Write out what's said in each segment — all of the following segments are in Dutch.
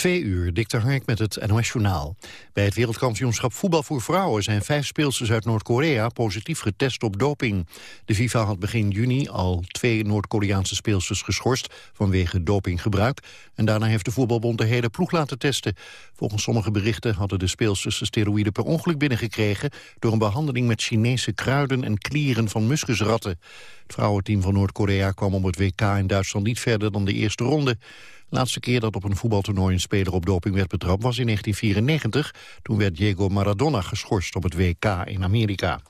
Twee uur, Dick Hark met het NOS Journaal. Bij het wereldkampioenschap voetbal voor vrouwen... zijn vijf speelsters uit Noord-Korea positief getest op doping. De FIFA had begin juni al twee Noord-Koreaanse speelsters geschorst... vanwege dopinggebruik. En daarna heeft de voetbalbond de hele ploeg laten testen. Volgens sommige berichten hadden de speelsters de steroïden per ongeluk binnengekregen... door een behandeling met Chinese kruiden en klieren van muskusratten. Het vrouwenteam van Noord-Korea kwam om het WK in Duitsland niet verder dan de eerste ronde laatste keer dat op een voetbaltoernooi een speler op doping werd betrapt was in 1994. Toen werd Diego Maradona geschorst op het WK in Amerika.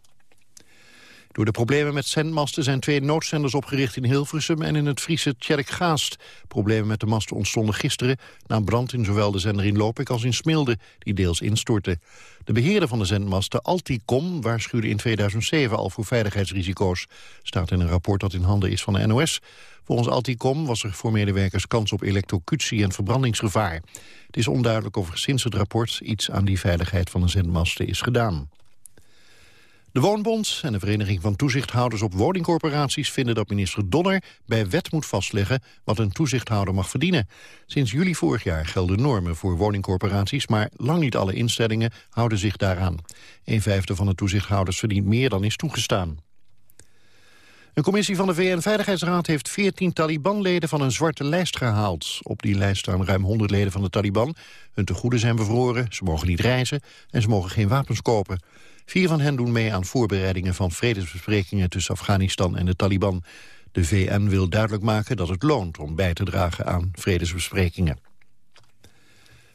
Door de problemen met zendmasten zijn twee noodzenders opgericht in Hilversum en in het Friese Tjerkgaast. Problemen met de masten ontstonden gisteren na brand in zowel de zender in Lopik als in Smilde, die deels instortte. De beheerder van de zendmasten, Alticom, waarschuwde in 2007 al voor veiligheidsrisico's. Staat in een rapport dat in handen is van de NOS. Volgens Alticom was er voor medewerkers kans op elektrocutie en verbrandingsgevaar. Het is onduidelijk of er sinds het rapport iets aan die veiligheid van de zendmasten is gedaan. De Woonbond en de Vereniging van Toezichthouders op Woningcorporaties vinden dat minister Donner bij wet moet vastleggen wat een toezichthouder mag verdienen. Sinds juli vorig jaar gelden normen voor woningcorporaties, maar lang niet alle instellingen houden zich daaraan. Een vijfde van de toezichthouders verdient meer dan is toegestaan. Een commissie van de VN-veiligheidsraad heeft 14 Taliban-leden van een zwarte lijst gehaald. Op die lijst staan ruim 100 leden van de Taliban. Hun tegoeden zijn bevroren, ze mogen niet reizen en ze mogen geen wapens kopen. Vier van hen doen mee aan voorbereidingen van vredesbesprekingen tussen Afghanistan en de Taliban. De VN wil duidelijk maken dat het loont om bij te dragen aan vredesbesprekingen.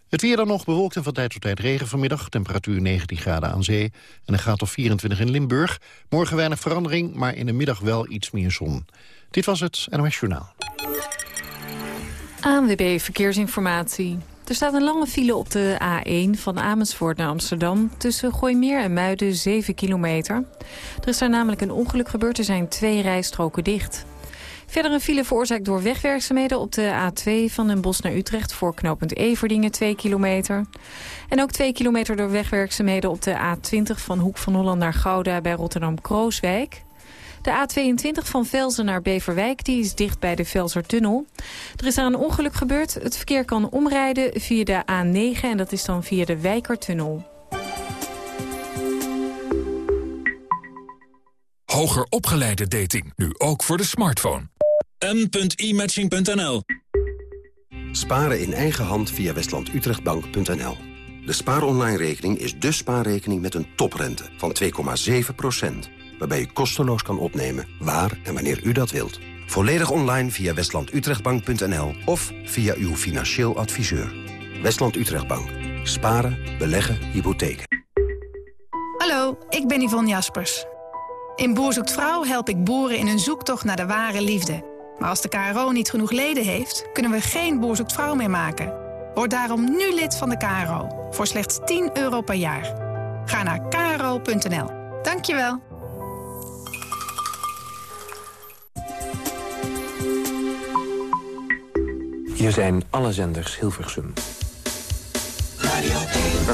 Het weer dan nog bewolkt en van tijd tot tijd regen vanmiddag. Temperatuur 19 graden aan zee en een graad of 24 in Limburg. Morgen weinig verandering, maar in de middag wel iets meer zon. Dit was het NOS Journaal. ANWB Verkeersinformatie. Er staat een lange file op de A1 van Amersfoort naar Amsterdam... tussen Gooimeer en Muiden, 7 kilometer. Er is daar namelijk een ongeluk gebeurd. Er zijn twee rijstroken dicht. Verder een file veroorzaakt door wegwerkzaamheden op de A2 van Den Bosch naar Utrecht... voor knooppunt Everdingen 2 kilometer. En ook 2 kilometer door wegwerkzaamheden op de A20 van Hoek van Holland naar Gouda... bij Rotterdam-Krooswijk. De A22 van Velzen naar Beverwijk die is dicht bij de Velsertunnel. Er is daar een ongeluk gebeurd. Het verkeer kan omrijden via de A9 en dat is dan via de Wijkertunnel. Hoger opgeleide dating, nu ook voor de smartphone. m.imatching.nl Sparen in eigen hand via westlandutrechtbank.nl. De spaaronline-rekening is de spaarrekening met een toprente van 2,7 waarbij u kosteloos kan opnemen waar en wanneer u dat wilt. Volledig online via westlandutrechtbank.nl of via uw financieel adviseur. Westland Utrechtbank. Sparen, beleggen, hypotheken. Hallo, ik ben Yvonne Jaspers. In Boer zoekt Vrouw help ik boeren in hun zoektocht naar de ware liefde. Maar als de KRO niet genoeg leden heeft, kunnen we geen Boer zoekt Vrouw meer maken. Word daarom nu lid van de KRO, voor slechts 10 euro per jaar. Ga naar kro.nl. Dankjewel. Hier zijn alle zenders Hilversum.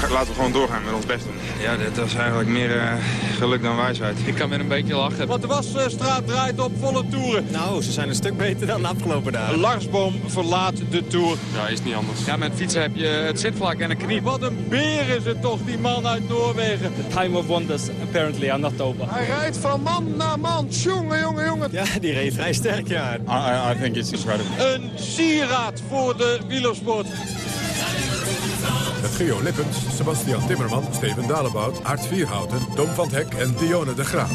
Laten we gewoon doorgaan met ons best doen. Ja, dat is eigenlijk meer uh, geluk dan wijsheid. Ik kan met een beetje lachen. Want de Wasstraat draait op volle toeren. Nou, ze zijn een stuk beter dan de afgelopen dagen. Larsboom verlaat de Tour. Ja, is niet anders. Ja, met fietsen heb je het zitvlak en een knie. Wat een beer is het toch, die man uit Noorwegen. The time of wonders apparently are not over. Hij rijdt van man naar man. Jongen, jongen, jongen. Ja, die reed vrij sterk, ja. I, I think it's incredible. Een sieraad voor de wielersport. Geo Lippens, Sebastian Timmerman, Steven Dalebout, Art Vierhouten, Tom van Hek en Dionne de Graaf.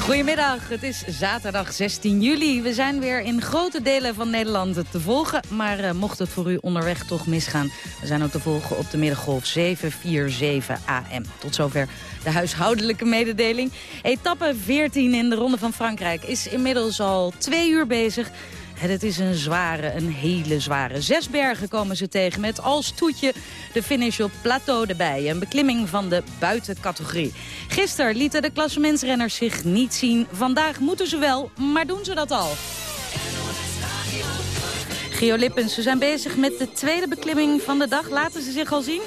Goedemiddag, het is zaterdag 16 juli. We zijn weer in grote delen van Nederland te volgen. Maar uh, mocht het voor u onderweg toch misgaan... we zijn ook te volgen op de middengolf 747 AM. Tot zover de huishoudelijke mededeling. Etappe 14 in de Ronde van Frankrijk is inmiddels al twee uur bezig... Het is een zware, een hele zware. Zes bergen komen ze tegen met als toetje de finish op plateau erbij. Een beklimming van de buitencategorie. Gisteren lieten de klassementsrenners zich niet zien. Vandaag moeten ze wel, maar doen ze dat al? Gio Lippens, ze zijn bezig met de tweede beklimming van de dag. Laten ze zich al zien?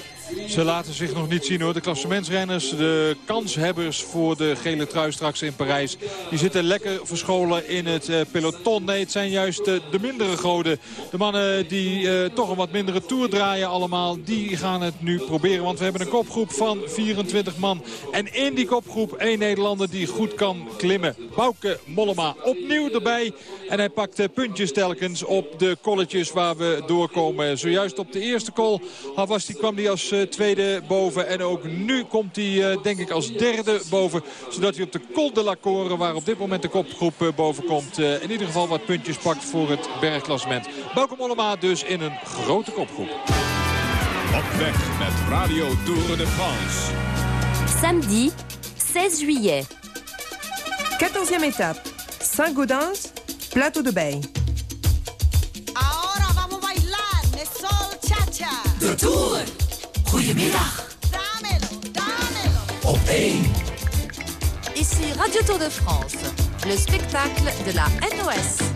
Ze laten zich nog niet zien hoor. De klassementsrenners, de kanshebbers voor de gele trui straks in Parijs. Die zitten lekker verscholen in het uh, peloton. Nee, het zijn juist uh, de mindere goden. De mannen die uh, toch een wat mindere tour draaien allemaal. Die gaan het nu proberen. Want we hebben een kopgroep van 24 man. En in die kopgroep één Nederlander die goed kan klimmen. Bouke Mollema opnieuw erbij. En hij pakt puntjes telkens op de kolletjes waar we doorkomen. Zojuist op de eerste kol was die, kwam hij als tweede boven. En ook nu komt hij denk ik als derde boven. Zodat hij op de Col de la Core, waar op dit moment de kopgroep boven komt... in ieder geval wat puntjes pakt voor het bergklassement. Bauke Mollema dus in een grote kopgroep. Op weg met Radio Tour de France. Samedi 16 juillet. 14e étape. Saint-Gaudens, Plateau de Bay. Ahora vamos a bailar, de sol cha-cha. De Tour. Goedemiddag. Dámelo, dámelo. Op 1. Ici Radio Tour de France, le spectacle de la NOS.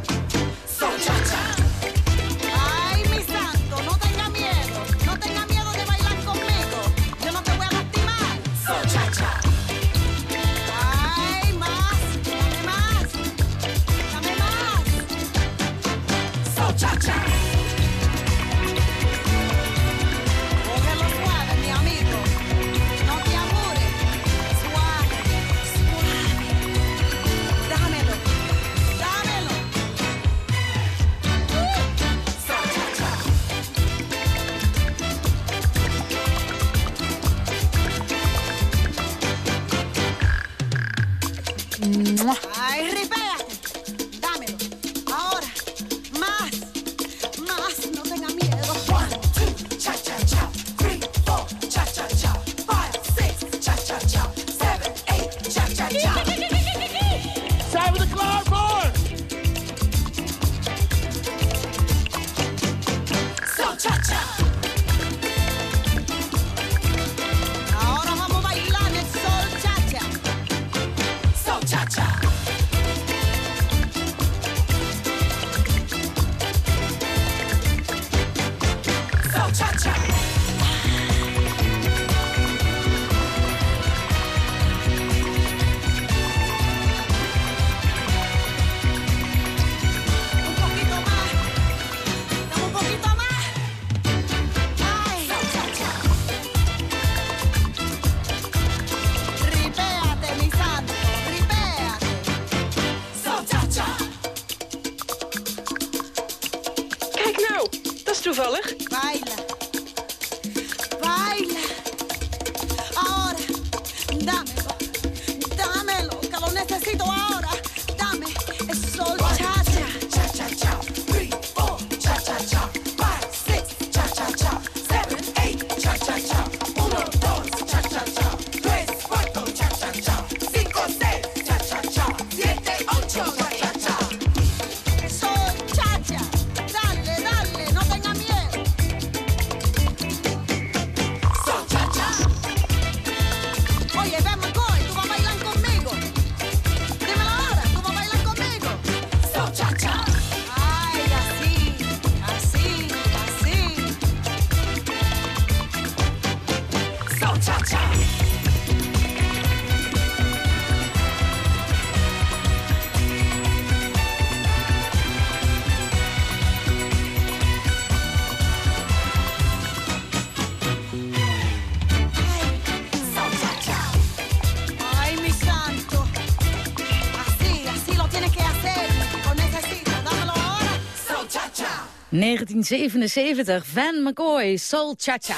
1977, Van McCoy, Soul Cha-Cha.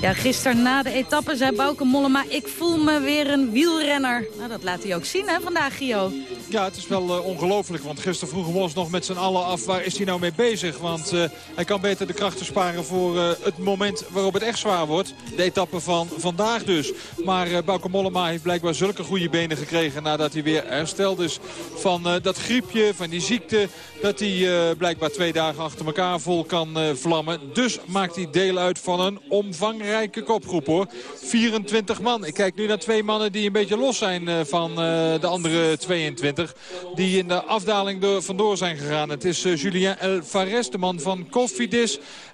Ja, gisteren na de etappe zei Bauke Mollema... ik voel me weer een wielrenner. Nou, dat laat hij ook zien, hè, vandaag, Gio. Ja, het is wel eh, ongelooflijk. Want gisteren vroegen we ons nog met z'n allen af... waar is hij nou mee bezig? Want eh, hij kan beter de krachten sparen voor eh, het moment waarop het echt zwaar wordt. De etappe van vandaag dus. Maar uh, Bauke Mollema heeft blijkbaar zulke goede benen gekregen... nadat hij weer hersteld is van eh, dat griepje, van die ziekte... dat hij blijkbaar twee dagen achter elkaar vol kan vlammen. Dus maakt hij deel uit van een omvangrijk sterke kopgroep hoor. 24 man. Ik kijk nu naar twee mannen die een beetje los zijn van de andere 22. Die in de afdaling door, vandoor zijn gegaan. Het is Julien El Fares, de man van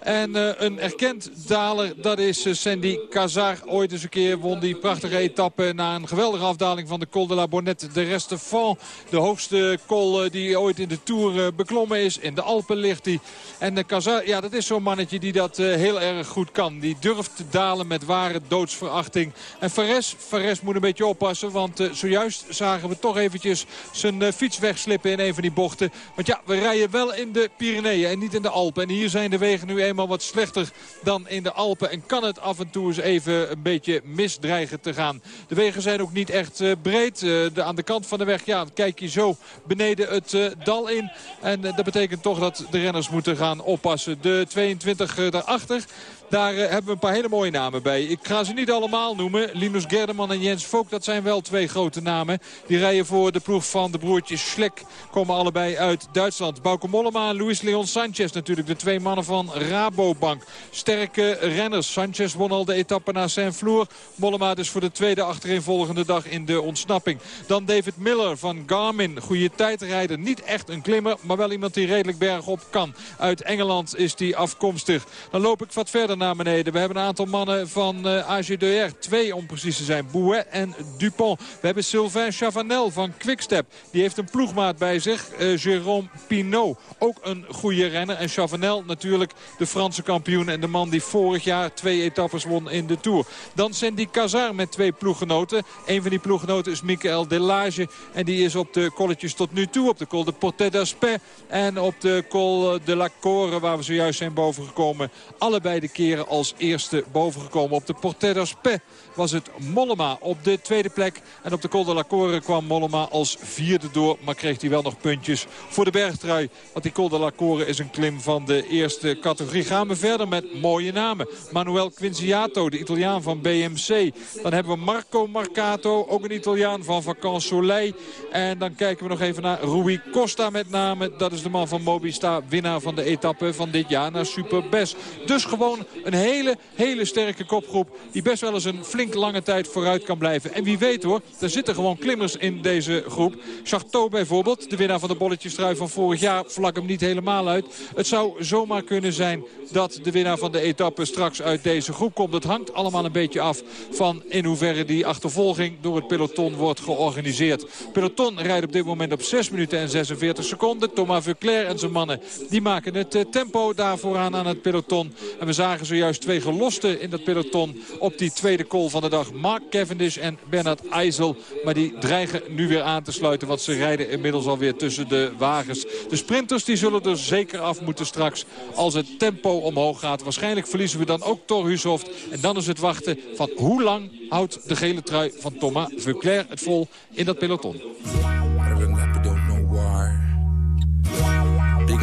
En uh, een erkend daler, dat is uh, Sandy Cazar. Ooit eens een keer won die prachtige etappe na een geweldige afdaling van de Col de la Bonnette de Restefan. De hoogste col uh, die ooit in de Tour beklommen is. In de Alpen ligt hij. En Cazar, ja, dat is zo'n mannetje die dat heel erg goed kan. Die durft te dalen met ware doodsverachting. En Fares, Fares moet een beetje oppassen. Want zojuist zagen we toch eventjes zijn fiets wegslippen in een van die bochten. Want ja, we rijden wel in de Pyreneeën en niet in de Alpen. En hier zijn de wegen nu eenmaal wat slechter dan in de Alpen. En kan het af en toe eens even een beetje misdreigen te gaan. De wegen zijn ook niet echt uh, breed. De, aan de kant van de weg, ja, kijk je zo beneden het uh, dal in. En dat betekent toch dat de renners moeten gaan oppassen. De 22 daarachter. Daar uh, hebben we een paar hele mooie namen bij. Ik ga ze niet allemaal noemen. Linus Gerdeman en Jens Volk, dat zijn wel twee grote namen. Die rijden voor de ploeg van de broertjes Schlek. Komen allebei uit Duitsland. Bauke Mollema en Luis Leon Sanchez natuurlijk. De twee mannen van Rabobank. Sterke renners. Sanchez won al de etappe naar Saint-Flour. Mollema dus voor de tweede achtereenvolgende dag in de ontsnapping. Dan David Miller van Garmin. Goede tijdrijder. Niet echt een klimmer, maar wel iemand die redelijk bergop kan. Uit Engeland is die afkomstig. Dan loop ik wat verder We hebben een aantal mannen van uh, AG2R. Twee om precies te zijn. Bouet en Dupont. We hebben Sylvain Chavanel van Quickstep. Die heeft een ploegmaat bij zich. Uh, Jérôme Pinot. Ook een goede renner. En Chavanel natuurlijk de Franse kampioen. En de man die vorig jaar twee etappes won in de Tour. Dan Sandy Cazar met twee ploeggenoten. Een van die ploeggenoten is Michael Delage. En die is op de kolletjes tot nu toe. Op de Col de Portet d'Aspet. En op de Col de la Core waar we zojuist zijn bovengekomen. Allebei de als eerste bovengekomen. Op de Portet d'Aspet was het Mollema op de tweede plek. En op de Col de la Core kwam Mollema als vierde door. Maar kreeg hij wel nog puntjes voor de bergtrui. Want die Col de la Core is een klim van de eerste categorie. Gaan we verder met mooie namen. Manuel Quinziato, de Italiaan van BMC. Dan hebben we Marco Marcato, ook een Italiaan van Vacances Soleil. En dan kijken we nog even naar Rui Costa met name. Dat is de man van Mobista, winnaar van de etappe van dit jaar naar Superbest. Dus gewoon een hele, hele sterke kopgroep die best wel eens een flink lange tijd vooruit kan blijven. En wie weet hoor, er zitten gewoon klimmers in deze groep. Charteau bijvoorbeeld, de winnaar van de bolletjestrui van vorig jaar, vlak hem niet helemaal uit. Het zou zomaar kunnen zijn dat de winnaar van de etappe straks uit deze groep komt. Het hangt allemaal een beetje af van in hoeverre die achtervolging door het peloton wordt georganiseerd. Peloton rijdt op dit moment op 6 minuten en 46 seconden. Thomas Verclair en zijn mannen die maken het tempo daarvoor aan aan het peloton. En we zagen zojuist twee gelosten in dat peloton op die tweede call van de dag. Mark Cavendish en Bernard Eisel. Maar die dreigen nu weer aan te sluiten. Want ze rijden inmiddels alweer tussen de wagens. De sprinters die zullen er zeker af moeten straks. Als het tempo omhoog gaat. Waarschijnlijk verliezen we dan ook Thor Hushoft. En dan is het wachten van hoe lang houdt de gele trui van Thomas Vuclair het vol in dat peloton. Big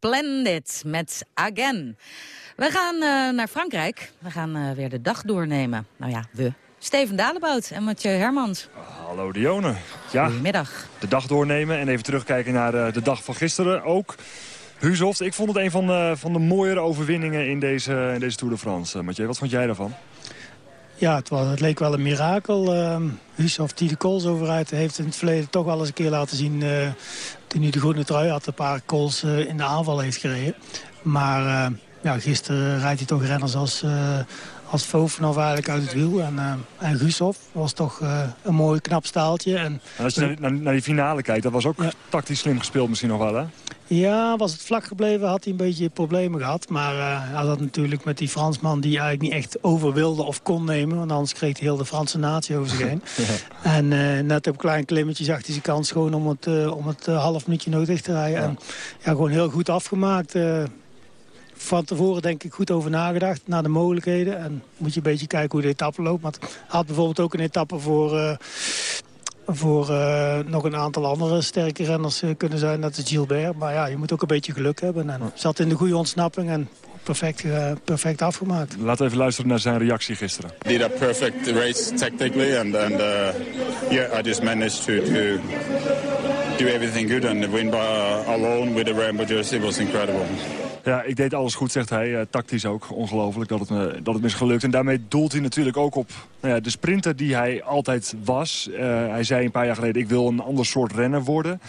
Splendid met Again. We gaan eh, naar Frankrijk. We gaan eh, weer de dag doornemen. Nou ja, we. Steven Dalebout en Mathieu Hermans. Hallo Dione. Ja, Goedemiddag. de dag doornemen en even terugkijken naar eh, de dag van gisteren ook. Huzoft, ik vond het een van, de van de mooiere overwinningen in deze, in deze Tour de France. Mathieu, wat vond jij daarvan? Ja, het, was, het leek wel een mirakel. Uh, die de overuit heeft in het verleden toch wel eens een keer laten zien... Uh, toen hij de groene trui had, een paar kools uh, in de aanval heeft gereden. Maar ja, gisteren rijdt hij toch renners als, als Fofanov eigenlijk uit het wiel. En, en Gusov was toch een mooi knap staaltje. En, en als je naar, naar, naar, die finale kijkt, dat was ook ja. tactisch slim gespeeld misschien nog wel, hè? Ja, was het vlak gebleven had hij een beetje problemen gehad. Maar uh, hij had natuurlijk met die Fransman die eigenlijk niet echt over wilde of kon nemen. Want anders kreeg hij heel de Franse natie over zich heen. ja. En uh, net op een klein klimmetje zag hij zijn kans gewoon om het, uh, om het half minuutje nog dicht te rijden. Ja. En ja, gewoon heel goed afgemaakt. Van tevoren denk ik goed over nagedacht naar de mogelijkheden. En moet je een beetje kijken hoe de etappe loopt. Want hij had bijvoorbeeld ook een etappe voor voor uh, nog een aantal andere sterke renners uh, kunnen zijn. Dat is Gilbert. Maar ja, je moet ook een beetje geluk hebben. En zat in de goede ontsnapping en perfect, uh, perfect afgemaakt. Laten we even luisteren naar zijn reactie gisteren. Did a perfect race tactically and, and yeah, I just managed to, to do everything good and win by alone with the rainbow jersey was incredible. Ja, ik deed alles goed, zegt hij. Uh, tactisch ook. Ongelooflijk dat het, me, dat het me gelukt. En daarmee doelt hij natuurlijk ook op nou ja, de sprinter die hij altijd was. Uh, hij zei een paar jaar geleden, ik wil een ander soort renner worden.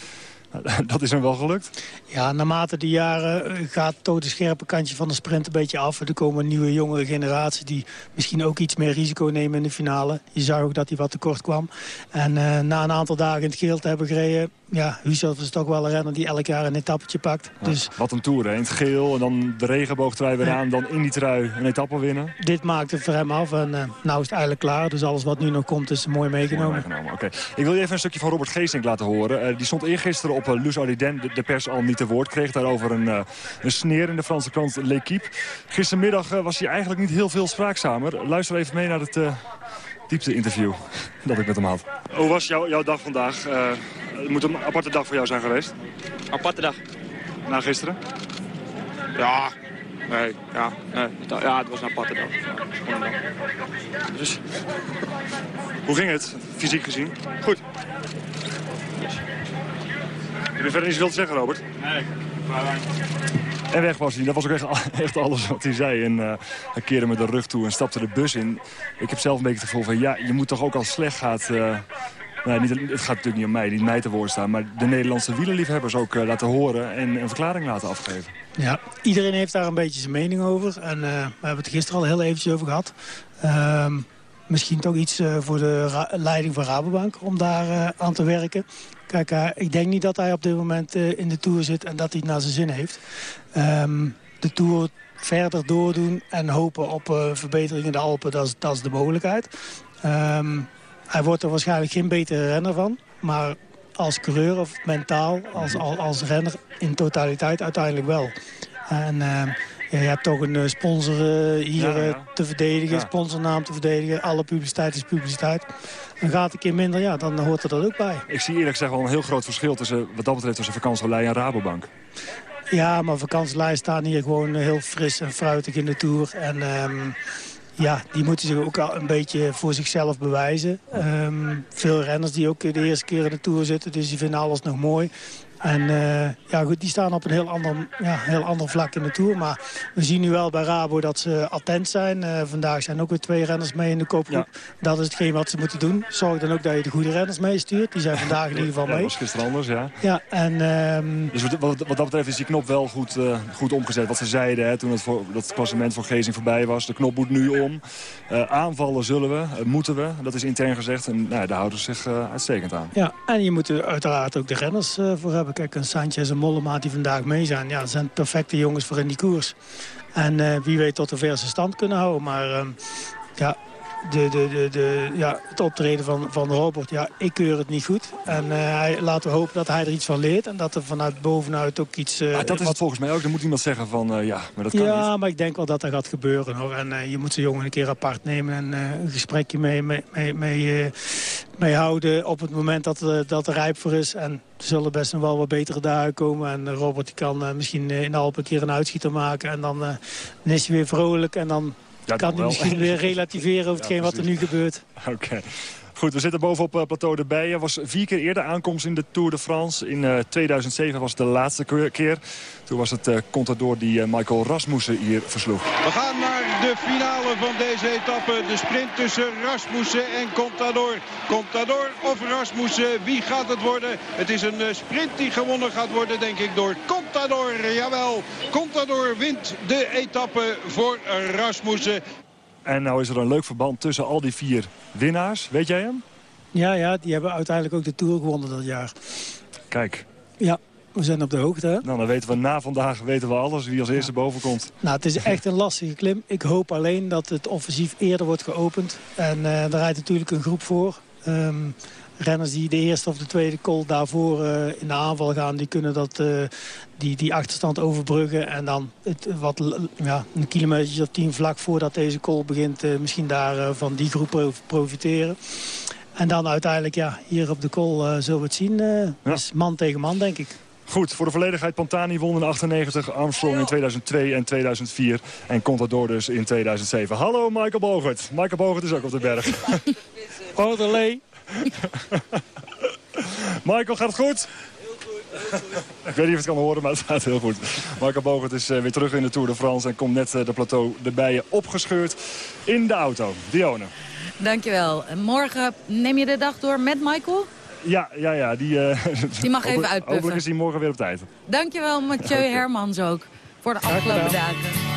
Dat is hem wel gelukt? Ja, naarmate de jaren gaat toch de scherpe kantje van de sprint een beetje af. Er komen nieuwe, jongere generatie die misschien ook iets meer risico nemen in de finale. Je zag ook dat hij wat tekort kwam. En na een aantal dagen in het geel te hebben gereden... ja, Husov is toch wel een renner die elk jaar een etappetje pakt. Ja, dus, wat een toer, hè? In het geel en dan de regenboogtrui weer aan. Dan in die trui een etappe winnen. Dit maakt het voor hem af en uh, nou is het eigenlijk klaar. Dus alles wat nu nog komt is mooi meegenomen. Mooi meegenomen. Okay. Ik wil je even een stukje van Robert Geesink laten horen. Uh, die stond eergisteren op uh, Luz Ardiden, de, de pers al niet te woord. Kreeg daarover een, uh, een sneer in de Franse krant L'Equipe. Gistermiddag uh, was hij eigenlijk niet heel veel spraakzamer. Luister even mee naar het uh, diepte-interview dat ik met hem had. Hoe was jou, jouw dag vandaag? Het moet een aparte dag voor jou zijn geweest. Aparte dag? Na gisteren? Ja, nee, ja, nee. ja, het was een aparte dag. Ja, dus, hoe ging het, fysiek gezien? Goed. Heb je verder iets wilt zeggen, Robert? Nee, maar... En weg was hij. Dat was ook echt, echt alles wat hij zei. En uh, hij keerde met de rug toe en stapte de bus in. Ik heb zelf een beetje het gevoel van... ja, je moet toch ook als slecht gaat... Uh, niet, het gaat natuurlijk niet om mij, niet mij te woord staan... maar de Nederlandse wielerliefhebbers ook uh, laten horen... en een verklaring laten afgeven. Ja, iedereen heeft daar een beetje zijn mening over. En we hebben het gisteren al heel eventjes over gehad. Um, misschien toch iets eh, voor de leiding van Rabobank om daar eh, aan te werken. Kijk, eh, ik denk niet dat hij op dit moment eh, in de Tour zit en dat hij het naar zijn zin heeft. Ehm, de Tour verder doordoen en hopen op eh, verbetering in de Alpen, dat is, dat is de mogelijkheid. Ehm, hij wordt er waarschijnlijk geen betere renner van, maar als coureur of mentaal, als, als, als renner in totaliteit uiteindelijk wel. En eh, je hebt toch een eh, sponsor eh, hier Ja, ja. te verdedigen, Ja. sponsornaam te verdedigen. Alle publiciteit is publiciteit. Dan gaat het een keer minder, ja, dan hoort er dat ook bij. Ik zie eerlijk gezegd wel een heel groot verschil tussen, wat dat betreft tussen vakantielei en Rabobank. Ja, maar vakantielijst staan hier gewoon heel fris en fruitig in de Tour. En ehm, ja, die moeten zich ook al een beetje voor zichzelf bewijzen. Ehm, veel renners die ook de eerste keer in de Tour zitten, dus die vinden alles nog mooi. En eh, ja, goed, die staan op een heel ander, ja, heel ander vlak in de Tour. Maar we zien nu wel bij Rabo dat ze attent zijn. Eh, vandaag zijn ook weer twee renners mee in de kopgroep. Dat is hetgeen wat ze moeten doen. Zorg dan ook dat je de goede renners meestuurt. Die zijn vandaag in ieder geval Ja, dat mee. was gisteren anders, ja. Ja, en... ehm, Dus wat, wat, wat dat betreft is die knop wel goed, eh, goed omgezet. Wat ze zeiden hè, toen het, voor, dat het klassement voor Gezing voorbij was. De knop moet nu om. Aanvallen zullen we, moeten we. Dat is intern gezegd. En nou, daar houden ze zich uitstekend aan. Ja, en je moet er uiteraard ook de renners voor hebben. Kijk, een Sanchez en Mollema die vandaag mee zijn. Ja, dat zijn perfecte jongens voor in die koers. En eh, wie weet tot de verse stand kunnen houden. Maar ehm, ja, de, de, de, de, ja, het optreden van, van Robert, ja, ik keur het niet goed. En eh, hij, laten we hopen dat hij er iets van leert. En dat er vanuit bovenuit ook iets... eh, Maar dat is wat- het volgens mij ook. Dan moet iemand zeggen van eh, ja, maar dat kan niet. ja, maar ik denk wel dat dat gaat gebeuren. Hoor. En je moet ze jongen een keer apart nemen en een gesprekje mee, mee, mee, mee, mee houden op het moment dat, dat er rijp voor is. En er zullen best nog wel wat betere dagen komen. En Robert die kan misschien in de Alpen een keer een uitschieter maken. En dan, dan is hij weer vrolijk en dan Ja, kan hij wel. misschien weer relativeren over hetgeen wat er nu gebeurt. Oké. Goed, we zitten bovenop eh, plateau de Bijen. was vier keer eerder aankomst in de Tour de France. In eh, 2007 was het de laatste ke- keer. Toen was het eh Contador die eh, Michael Rasmussen hier versloeg. We gaan naar de finale van deze etappe. De sprint tussen Rasmussen en Contador. Contador of Rasmussen, wie gaat het worden? Het is een eh, sprint die gewonnen gaat worden, denk ik, door Contador. Jawel, Contador wint de etappe voor Rasmussen. En nou is er een leuk verband tussen al die vier winnaars. Weet jij hem? Ja, ja, die hebben uiteindelijk ook de Tour gewonnen dat jaar. Kijk, Ja, we zijn op de hoogte. Hè? nou, dan weten we na vandaag weten we alles wie als eerste boven komt. Nou, het is echt een lastige klim. Ik hoop alleen dat het offensief eerder wordt geopend. En eh daar rijdt natuurlijk een groep voor. Ehm, renners die de eerste of de tweede call daarvoor eh, in de aanval gaan... die kunnen dat, eh, die, die achterstand overbruggen. En dan het, wat, ja, een kilometer of tien vlak voordat deze call begint... eh, misschien daar eh, van die groep pro- profiteren. En dan uiteindelijk, ja, hier op de call eh, zullen we het zien. eh Dus man tegen man, denk ik. Goed, voor de volledigheid. Pantani won in 98, Armstrong in 2002 en 2004. En Contador dus in 2007. Hallo Michael Bogert. Michael Bogert is ook op de berg. Orderlee. Michael, gaat het goed? Ik weet niet of het kan horen, maar het gaat heel goed. Michael Bogert is eh, weer terug in de Tour de France... en komt net eh, de plateau de bijen opgescheurd in de auto. Dione. Dankjewel. En Morgen neem je de dag door met Michael? Ja, ja, ja. Die, eh, Die mag even uitpuffen. Hopelijk is hij morgen weer op tijd. Dankjewel Mathieu. Hermans ook. Voor de afgelopen dagen.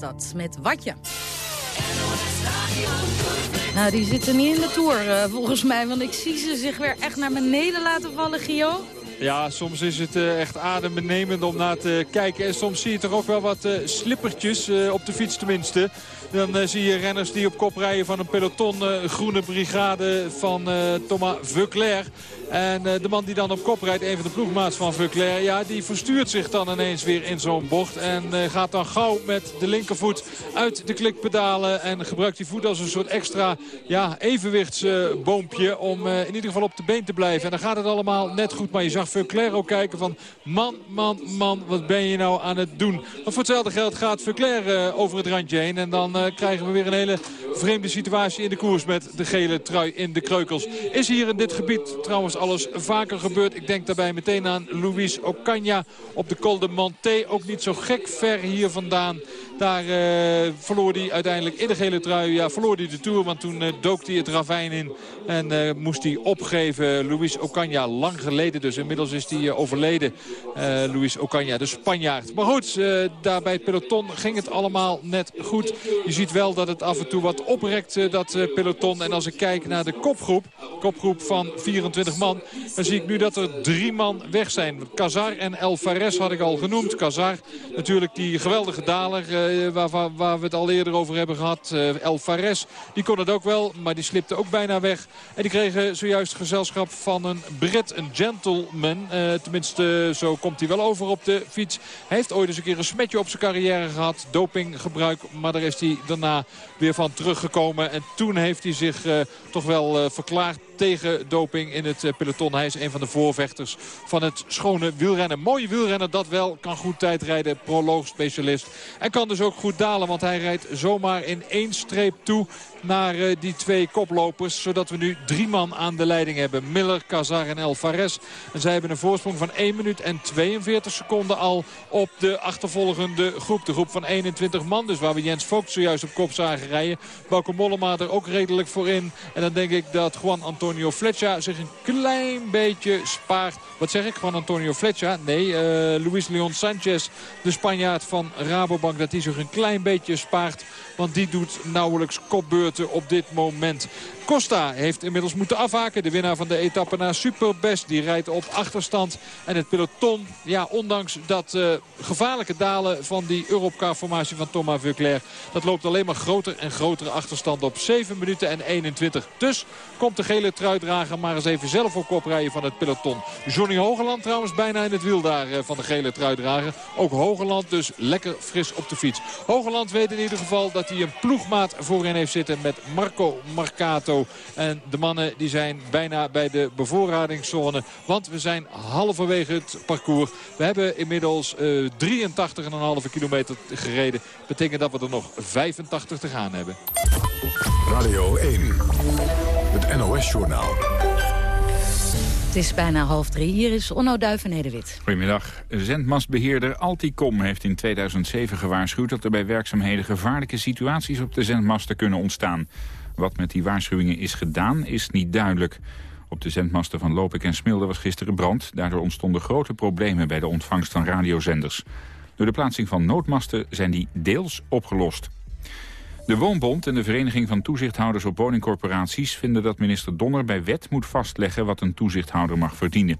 was dat, met Watje. Nou, die zitten niet in de Tour uh, volgens mij, want ik zie ze zich weer echt naar beneden laten vallen, Gio. Ja, soms is het uh, echt adembenemend om naar te kijken. En soms zie je toch ook wel wat uh, slippertjes, uh, op de fiets tenminste. Dan zie je renners die op kop rijden van een peloton. groene brigade van Thomas Veuclair. En de man die dan op kop rijdt, een van de ploegmaats van Veuclair... ja, die verstuurt zich dan ineens weer in zo'n bocht. En gaat dan gauw met de linkervoet uit de klikpedalen. En gebruikt die voet als een soort extra ja, evenwichtsboompje... om in ieder geval op de been te blijven. En dan gaat het allemaal net goed. Maar je zag Veuclair ook kijken van... man, man, man, wat ben je nou aan het doen? Want voor hetzelfde geld gaat Veuclair uh, over het randje heen. En dan uh, krijgen we weer een hele vreemde situatie in de koers... met de gele trui in de kreukels. Is hier in dit gebied trouwens alles vaker gebeurd. Ik denk daarbij meteen aan Luis Ocaña op de Col de Monté. Ook niet zo gek ver hier vandaan. Daar uh, verloor hij uiteindelijk in de gele trui. Ja, verloor hij de Tour, want toen uh, dook hij het ravijn in. En moest hij opgeven. Luis Ocaña, lang geleden dus. Inmiddels is hij overleden. Luis Ocaña, de Spanjaard. Maar goed, daar bij het peloton ging het allemaal net goed. Je ziet wel dat het af en toe wat oprekt, dat peloton. En als ik kijk naar de kopgroep, kopgroep van 24 man... dan zie ik nu dat er drie man weg zijn. Cazar en El Fares had ik al genoemd. Cazar, natuurlijk die geweldige daler waar, waar, we het al eerder over hebben gehad. El Fares, die kon het ook wel, maar die slipte ook bijna weg. En die kregen zojuist gezelschap van een Brit, een gentleman. Uh, tenminste, zo komt hij wel over op de fiets. Hij heeft ooit eens een keer een smetje op zijn carrière gehad. Dopinggebruik, maar daar is hij daarna weer van teruggekomen. En toen heeft hij zich uh, toch wel verklaard tegen doping in het peloton. Hij is een van de voorvechters van het schone wielrennen. Mooie wielrenner, dat wel. Kan goed tijdrijden, proloogspecialist. En kan dus ook goed dalen, want hij rijdt zomaar in één streep toe naar uh, die twee koplopers. Zodat we nu drie man aan de leiding hebben. Miller, Cazar en El Fares. En zij hebben een voorsprong van 1 minuut en 42 seconden al op de achtervolgende groep. De groep van 21 man. Dus waar we Jens Vogt zojuist op kop zagen rijden. Bauke Mollema er ook redelijk voor in. En dan denk ik dat Juan Antonio Fletcher zich een klein beetje spaart. Wat zeg ik? Juan Antonio Fletcher? Nee, uh, Luis Leon Sanchez, de Spanjaard van Rabobank. Dat hij zich een klein beetje spaart. Want die doet nauwelijks op dit moment. Costa heeft inmiddels moeten afhaken. De winnaar van de etappe naar Superbest. Die rijdt op achterstand. En het peloton, ja, ondanks dat uh, gevaarlijke dalen van die Europcar-formatie van Thomas Veuclair. Dat loopt alleen maar groter en grotere achterstand op. 7 minuten en 21. Dus komt de gele truidrager maar eens even zelf op kop rijden van het peloton. Johnny Hogeland trouwens bijna in het wiel daar uh, van de gele truidrager. Ook Hogeland dus lekker fris op de fiets. Hogeland weet in ieder geval dat hij een ploegmaat voorin heeft zitten met Marco Marcato. En de mannen die zijn bijna bij de bevoorradingszone. Want we zijn halverwege het parcours. We hebben inmiddels uh, 83,5 kilometer gereden. Betekent dat we er nog 85 te gaan hebben. Radio 1. Het NOS-journaal. Het is bijna half drie. Hier is Onno Duiven-Nederwit. Goedemiddag. Zendmastbeheerder Alticom heeft in 2007 gewaarschuwd... dat er bij werkzaamheden gevaarlijke situaties op de zendmasten kunnen ontstaan. Wat met die waarschuwingen is gedaan, is niet duidelijk. Op de zendmasten van Lopik en Smilde was gisteren brand. Daardoor ontstonden grote problemen bij de ontvangst van radiozenders. Door de plaatsing van noodmasten zijn die deels opgelost. De Woonbond en de Vereniging van Toezichthouders op Woningcorporaties vinden dat minister Donner bij wet moet vastleggen wat een toezichthouder mag verdienen.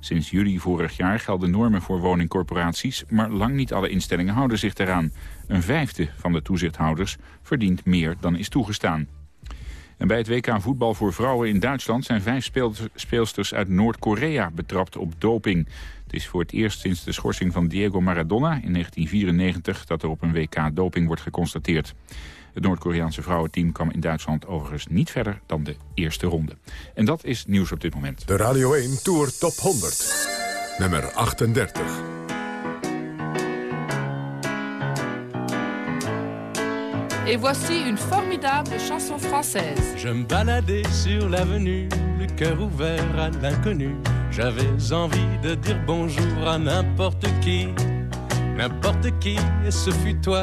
Sinds juli vorig jaar gelden normen voor woningcorporaties, maar lang niet alle instellingen houden zich eraan. Een vijfde van de toezichthouders verdient meer dan is toegestaan. En bij het WK voetbal voor vrouwen in Duitsland zijn vijf speelsters uit Noord-Korea betrapt op doping. Het is voor het eerst sinds de schorsing van Diego Maradona in 1994 dat er op een WK doping wordt geconstateerd. Het Noord-Koreaanse vrouwenteam kwam in Duitsland overigens niet verder dan de eerste ronde. En dat is nieuws op dit moment. De Radio 1 Tour Top 100. Nummer 38. Et voici une formidable chanson française. Je me baladais sur l'avenue, le cœur ouvert à l'inconnu. J'avais envie de dire bonjour à n'importe qui, n'importe qui, et ce fut toi.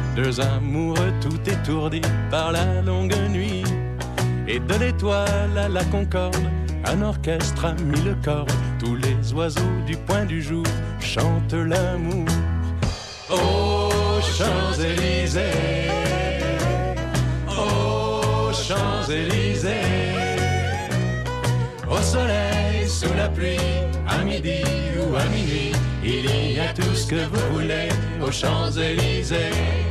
deux amoureux tout étourdis par la longue nuit. Et de l'étoile à la concorde, un orchestre a mis le corps. Tous les oiseaux du point du jour chantent l'amour. Aux Champs-Élysées, aux Champs-Élysées, au soleil, sous la pluie, à midi ou à minuit, il y a tout ce que vous voulez aux Champs-Élysées.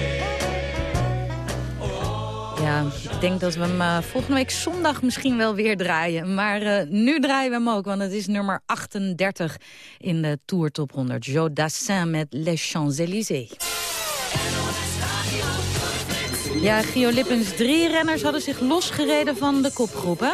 Ik denk dat we hem eh, volgende week zondag misschien wel weer draaien. Maar eh, nu draaien we hem ook, want het is nummer 38 in de Tour Top 100. Joe met Les Champs-Élysées. Ja, Gio Lippens, drie renners hadden zich losgereden van de kopgroep, hè?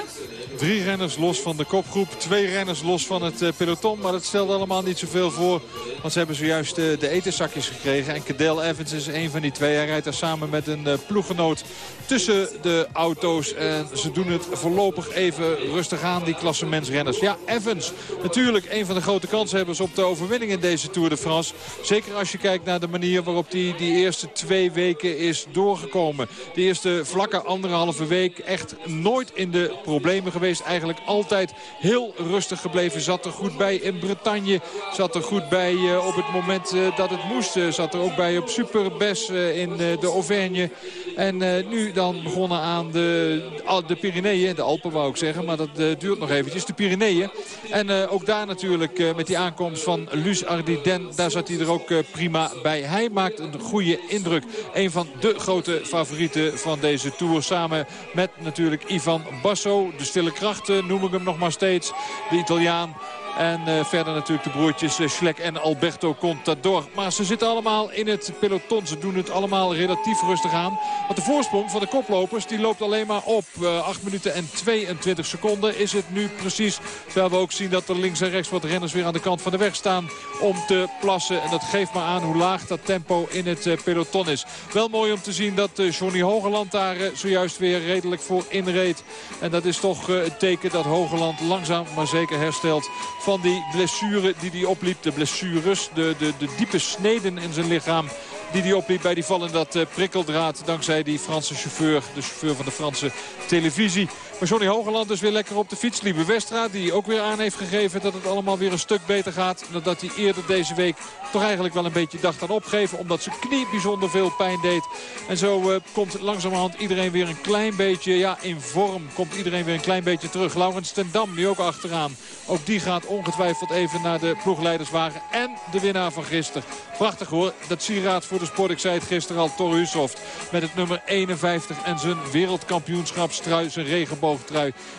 Drie renners los van de kopgroep. Twee renners los van het eh, peloton. Maar dat stelde allemaal niet zoveel voor. Want ze hebben zojuist eh, de etenzakjes gekregen. En Cadel Evans is een van die twee. Hij rijdt daar samen met een eh, ploeggenoot tussen de auto's. En ze doen het voorlopig even rustig aan, die klassementsrenners. Ja, Evans, natuurlijk een van de grote kanshebbers op de overwinning in deze Tour de France. Zeker als je kijkt naar de manier waarop hij die, die eerste twee weken is doorgekomen. De eerste vlakke anderhalve week echt nooit in de problemen geweest. Eigenlijk altijd heel rustig gebleven. Zat er goed bij in Bretagne. Zat er goed bij uh, op het moment uh, dat het moest. Uh, zat er ook bij op Superbes in de Auvergne. En nu dan begonnen aan de, de Pyreneeën. De Alpen wou ik zeggen, maar dat duurt nog eventjes. De Pyreneeën. En ook daar natuurlijk met die aankomst van Luz Ardiden. Daar zat hij er ook prima bij. Hij maakt een goede indruk. Een van de grote favorieten van deze Tour. Samen met natuurlijk Ivan Basso. De stille krachten noem ik hem nog maar steeds. De Italiaan. En uh, verder natuurlijk de broertjes uh, Schlek en Alberto Contador. Maar ze zitten allemaal in het peloton. Ze doen het allemaal relatief rustig aan. Want de voorsprong van de koplopers die loopt alleen maar op. Uh, 8 minuten en 22 seconden is het nu precies. Terwijl we ook zien dat er links en rechts wat renners weer aan de kant van de weg staan om te plassen. En dat geeft maar aan hoe laag dat tempo in het peloton is. Wel mooi om te zien dat Johnny Hogeland daar zojuist weer redelijk voor inreed. En dat is toch het teken dat Hogeland langzaam maar zeker herstelt van die blessure die hij opliep. De blessures, de, de, de diepe sneden in zijn lichaam die hij opliep bij die val in dat uh, prikkeldraad. Dankzij die Franse chauffeur, de chauffeur van de Franse televisie. Maar Johnny Hogeland is weer lekker op de fiets. Liebe Westra die ook weer aan heeft gegeven dat het allemaal weer een stuk beter gaat. Nadat hij eerder deze week toch eigenlijk wel een beetje dacht aan opgeven. Omdat zijn knie bijzonder veel pijn deed. En zo uh, komt langzamerhand iedereen weer een klein beetje ja, in vorm. Komt iedereen weer een klein beetje terug. Laurens ten Dam nu ook achteraan. Ook die gaat ongetwijfeld even naar de ploegleiderswagen. En de winnaar van gisteren. Prachtig hoor. Dat sieraad voor de sport. Ik zei het gisteren al. Thor Hushoft met het nummer 51 en zijn wereldkampioenschapstrui. Zijn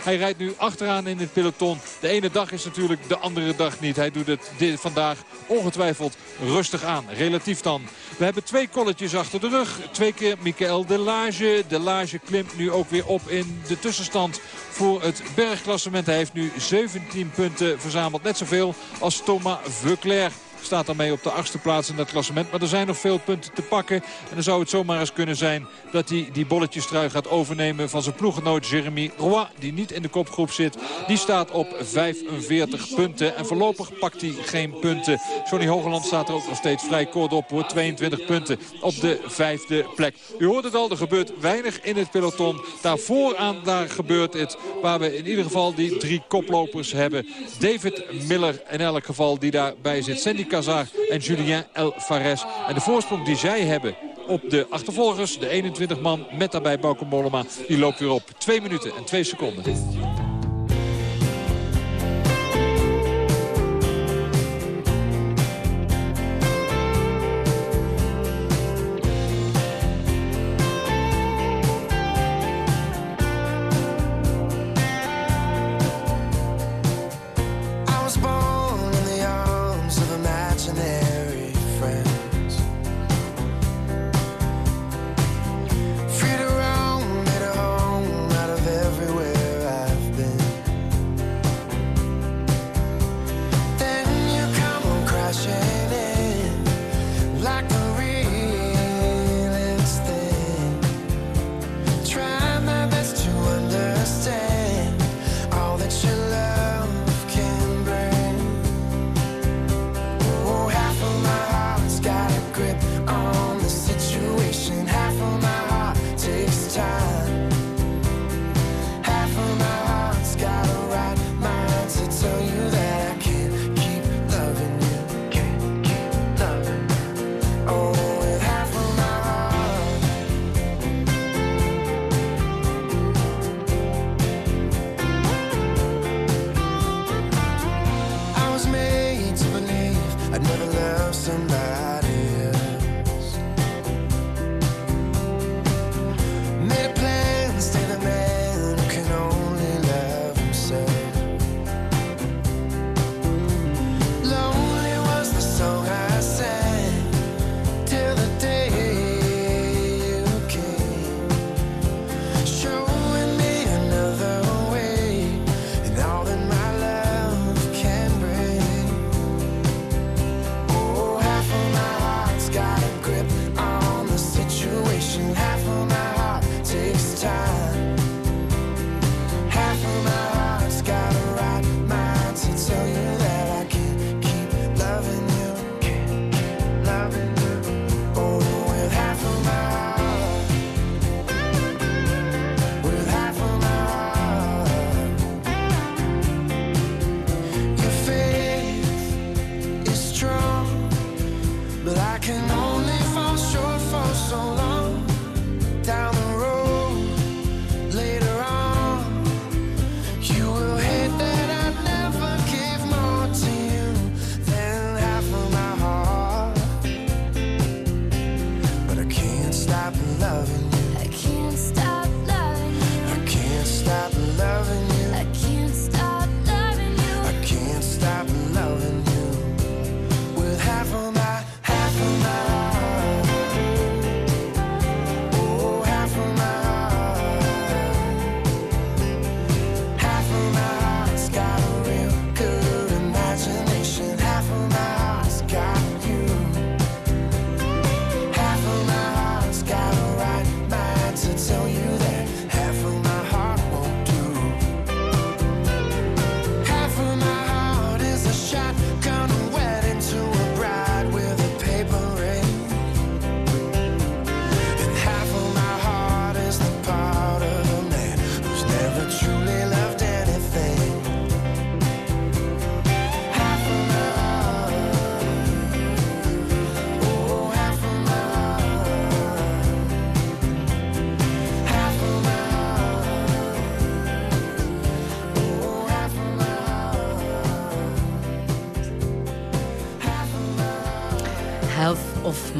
Hij rijdt nu achteraan in het peloton. De ene dag is natuurlijk de andere dag niet. Hij doet het vandaag ongetwijfeld rustig aan. Relatief dan. We hebben twee kolletjes achter de rug. Twee keer Michael Delage. Delage klimt nu ook weer op in de tussenstand voor het bergklassement. Hij heeft nu 17 punten verzameld. Net zoveel als Thomas Veuclair. Staat daarmee op de achtste plaats in dat klassement. Maar er zijn nog veel punten te pakken. En dan zou het zomaar eens kunnen zijn dat hij die bolletjestrui gaat overnemen van zijn ploeggenoot Jeremy Roy. Die niet in de kopgroep zit. Die staat op 45 punten. En voorlopig pakt hij geen punten. Johnny Hogeland staat er ook nog steeds vrij kort op. Hoor, 22 punten op de vijfde plek. U hoort het al, er gebeurt weinig in het peloton. Daar vooraan daar gebeurt het. Waar we in ieder geval die drie koplopers hebben. David Miller in elk geval die daarbij zit. Cazar en Julien El Fares. En de voorsprong die zij hebben op de achtervolgers. De 21 man met daarbij Bauke Mollema. Die loopt weer op 2 minuten en 2 seconden.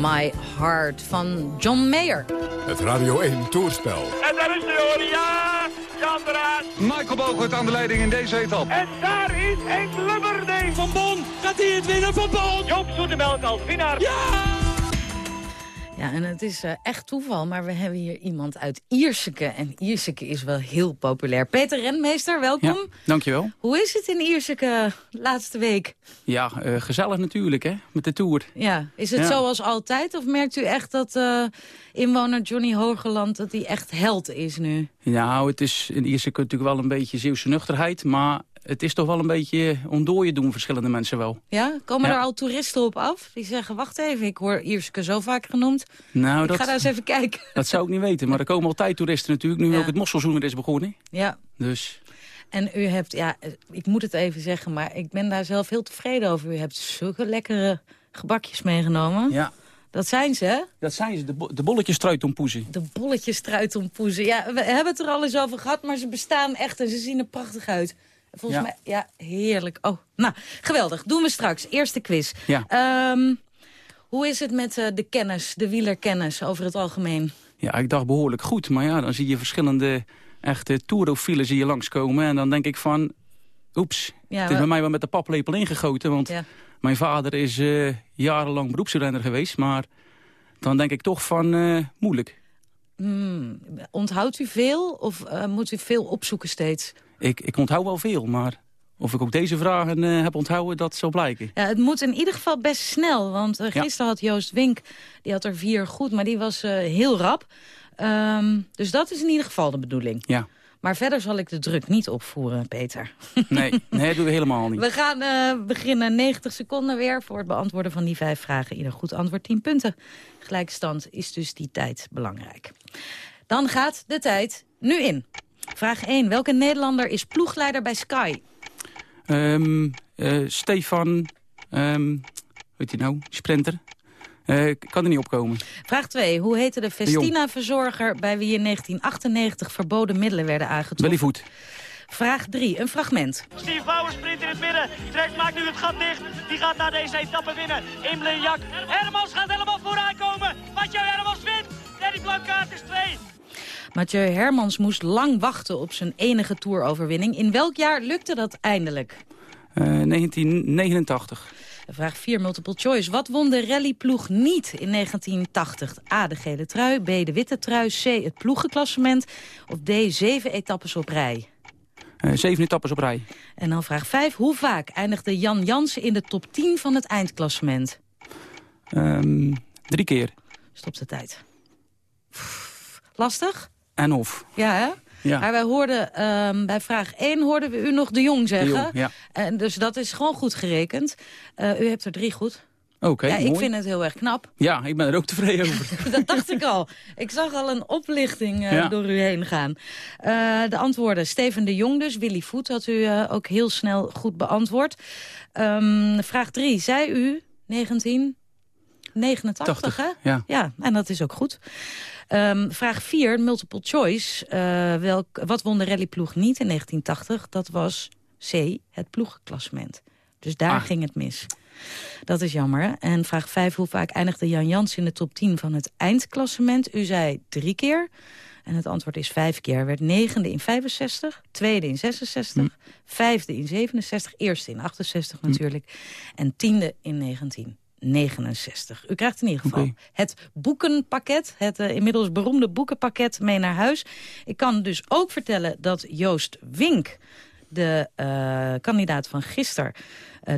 My Heart van John Mayer. Het Radio 1 Toerspel. En daar is de hoor, ja, Jan. Michael Bogert aan de leiding in deze etappe. En daar is Henk Lubberding. Van Bon, gaat hij het winnen van Bon? Joop Zoetemelk als winnaar. Ja! Ja, en het is eh, echt toeval, maar we hebben hier iemand uit Ierseke. En Ierseke is wel heel populair. Peter Renmeester, welkom. Ja, dankjewel. Hoe is het in Ierseke laatste week? Ja, eh, gezellig natuurlijk, hè, met de Tour. Ja, is het Ja. zoals altijd? Of merkt u echt dat eh, inwoner Johnny Hogerland dat hij echt held is nu? Nou, het is in Ierseke natuurlijk wel een beetje Zeeuwse nuchterheid, maar het is toch wel een beetje ontdooien doen verschillende mensen wel. Ja? Komen Ja. er al toeristen op af? Die zeggen, wacht even, ik hoor Ierseke zo vaak genoemd. Nou, ik dat, ga daar eens even kijken. dat zou ik niet weten, maar er komen altijd toeristen natuurlijk, nu ook het mosselseizoen weer is begonnen. Ja. Dus En u hebt, ja, ik moet het even zeggen, maar ik ben daar zelf heel tevreden over. U hebt zulke lekkere gebakjes meegenomen. ja, Dat zijn ze, hè? dat zijn ze, de, bo de bolletjes truitompoezen. De bolletjes truitompoezen. Ja, we hebben het er al eens over gehad, maar ze bestaan echt en ze zien er prachtig uit. Volgens Ja. mij, ja, heerlijk. Oh, nou, geweldig. Doen we straks. Eerste quiz. Ja. Ehm, hoe is het met eh, de kennis, de wielerkennis over het algemeen? Ja, ik dacht behoorlijk goed, maar ja, dan zie je verschillende echte toerofielen zie je langskomen en dan denk ik van, oeps, Ja, het is bij mij wel met de paplepel ingegoten, want Ja. Mijn vader is eh, jarenlang beroepsrenner geweest, maar dan denk ik toch van eh, moeilijk. Hmm, onthoudt u veel of moet u veel opzoeken steeds? Ik, ik onthoud wel veel, maar of ik ook deze vragen eh, heb onthouden, dat zal blijken. Ja, het moet in ieder geval best snel. Want eh, Ja. gisteren had Joost Wink, die had er vier goed, maar die was eh, heel rap. Ehm, dus dat is in ieder geval de bedoeling. Ja, Maar verder zal ik de druk niet opvoeren, Peter. nee, nee dat doen we helemaal niet. We gaan beginnen 90 seconden weer voor het beantwoorden van die vijf vragen. Ieder goed antwoord 10 punten. Gelijkstand is dus die tijd belangrijk. Dan gaat de tijd nu in. Vraag 1. Welke Nederlander is ploegleider bij Sky? Ehm, eh, Stefan, ehm weet je nou, sprinter, Eh, ik kan er niet opkomen. Vraag 2. Hoe heette de. Festina-verzorger... bij wie in 1998 verboden middelen werden aangetroffen? Bellyvoet. Vraag 3. Een fragment. Steve Bauer sprint in het midden. Trek maakt nu het gat dicht. Die gaat naar deze etappe winnen. Imre Jak. Hermans gaat helemaal vooraan komen. Mathieu Hermans wint. Danny Blankaart is twee. Mathieu Hermans moest lang wachten op zijn enige toeroverwinning. In welk jaar lukte dat eindelijk? Eh, 1989. Vraag 4, multiple choice. Wat won de rallyploeg niet in 1980? A, de gele trui, B, de witte trui, C, het ploegenklassement... of D, zeven etappes op rij? Eh, zeven etappes op rij. En dan vraag 5. Hoe vaak eindigde Jan Jansen in de top 10 van het eindklassement? Ehm, drie keer. Stop de tijd. Pff, Lastig? En of. Ja, hè? Ja. Maar wij hoorden, ehm, bij vraag 1 hoorden we u nog de Jong zeggen. De Jong, ja. En dus dat is gewoon goed gerekend. Eh, u hebt er drie goed. Oké, ja, ik vind het heel erg knap. Ja, ik ben er ook tevreden over. dat dacht ik al. Ik zag al een oplichting eh, Ja. door u heen gaan. Eh, de antwoorden. Steven de Jong dus. Willy Voet had u ook heel snel goed beantwoord. Ehm, vraag 3. Zei u 1989, hè? ja. Ja, en dat is ook goed. Ehm, vraag 4, multiple choice. Eh, welk, wat won de rallyploeg niet in 1980? Dat was C, het ploegklassement. Dus daar Ah. ging het mis. Dat is jammer. En vraag 5, hoe vaak eindigde Jan Jans in de top 10 van het eindklassement? U zei drie keer. En het antwoord is vijf keer. Hij werd negende in 65, tweede in 66, Hm. vijfde in 67, eerste in 68 natuurlijk. En tiende in 1969. U krijgt in ieder geval het boekenpakket, het eh, inmiddels beroemde boekenpakket mee naar huis. Ik kan dus ook vertellen dat Joost Wink, de eh, kandidaat van gisteren,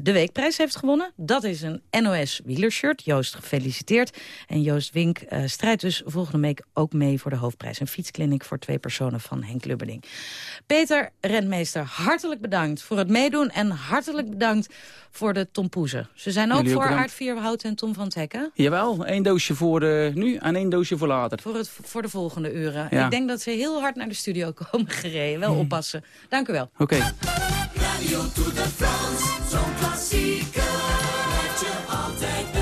de weekprijs heeft gewonnen. Dat is een NOS wielershirt. Joost, gefeliciteerd. En Joost Wink eh, strijdt dus volgende week ook mee voor de hoofdprijs. Een fietskliniek voor twee personen van Henk Lubberding. Peter Rentmeester, hartelijk bedankt voor het meedoen. En hartelijk bedankt voor de tompoezen. Ze zijn ook voor. Aart Vierhout en Tom van Tekken. Jawel, één doosje voor eh, nu en één doosje voor later. Voor, het, voor de volgende uren. Ja. Ik denk dat ze heel hard naar de studio komen gereden. Wel oppassen. Dank u wel. Oké. Radio Tour de France, zo'n klassieker. Met je altijd